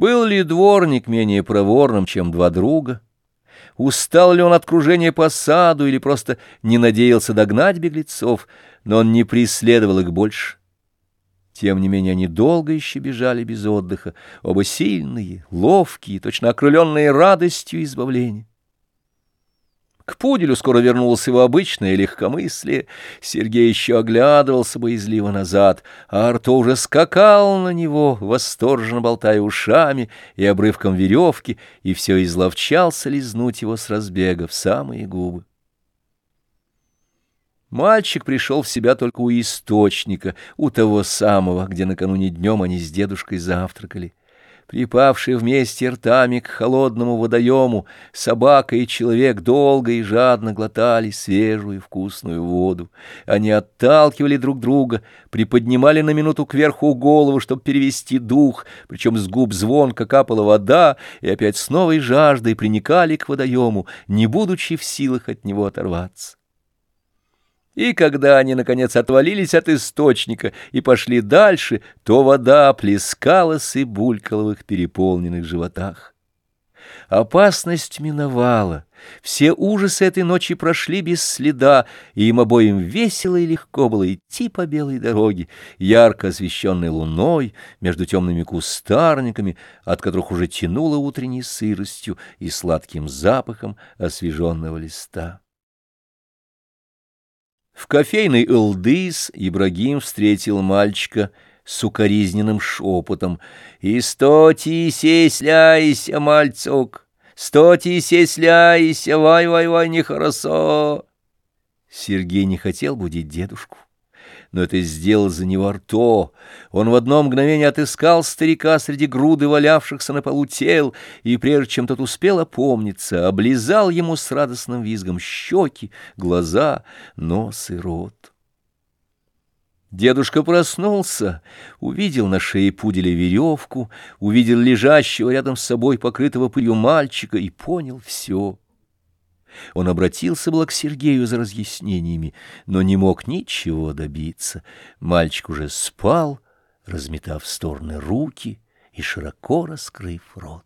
Был ли дворник менее проворным, чем два друга? Устал ли он от кружения по саду или просто не надеялся догнать беглецов, но он не преследовал их больше? Тем не менее они долго еще бежали без отдыха, оба сильные, ловкие, точно окрыленные радостью избавления. К пуделю скоро вернулось его обычное легкомыслие. Сергей еще оглядывался боязливо назад, а Арто уже скакал на него, восторженно болтая ушами и обрывком веревки, и все изловчался лизнуть его с разбега в самые губы. Мальчик пришел в себя только у источника, у того самого, где накануне днем они с дедушкой завтракали. Припавшие вместе ртами к холодному водоему, собака и человек долго и жадно глотали свежую и вкусную воду. Они отталкивали друг друга, приподнимали на минуту кверху голову, чтобы перевести дух, причем с губ звонко капала вода, и опять с новой жаждой приникали к водоему, не будучи в силах от него оторваться. И когда они, наконец, отвалились от источника и пошли дальше, то вода плескалась и булькала в их переполненных животах. Опасность миновала, все ужасы этой ночи прошли без следа, и им обоим весело и легко было идти по белой дороге, ярко освещенной луной, между темными кустарниками, от которых уже тянуло утренней сыростью и сладким запахом освеженного листа. В кофейной Элдыс Ибрагим встретил мальчика с укоризненным шепотом. «И стоти сесляйся, мальцок, стоти сесляйся, вай-вай-вай, нехорошо!» Сергей не хотел будить дедушку но это сделал за него Арто. Он в одно мгновение отыскал старика среди груды валявшихся на полу тел, и прежде чем тот успел опомниться, облизал ему с радостным визгом щеки, глаза, нос и рот. Дедушка проснулся, увидел на шее пуделя веревку, увидел лежащего рядом с собой покрытого пылью мальчика и понял все. Он обратился было к Сергею за разъяснениями, но не мог ничего добиться. Мальчик уже спал, разметав в стороны руки и широко раскрыв рот.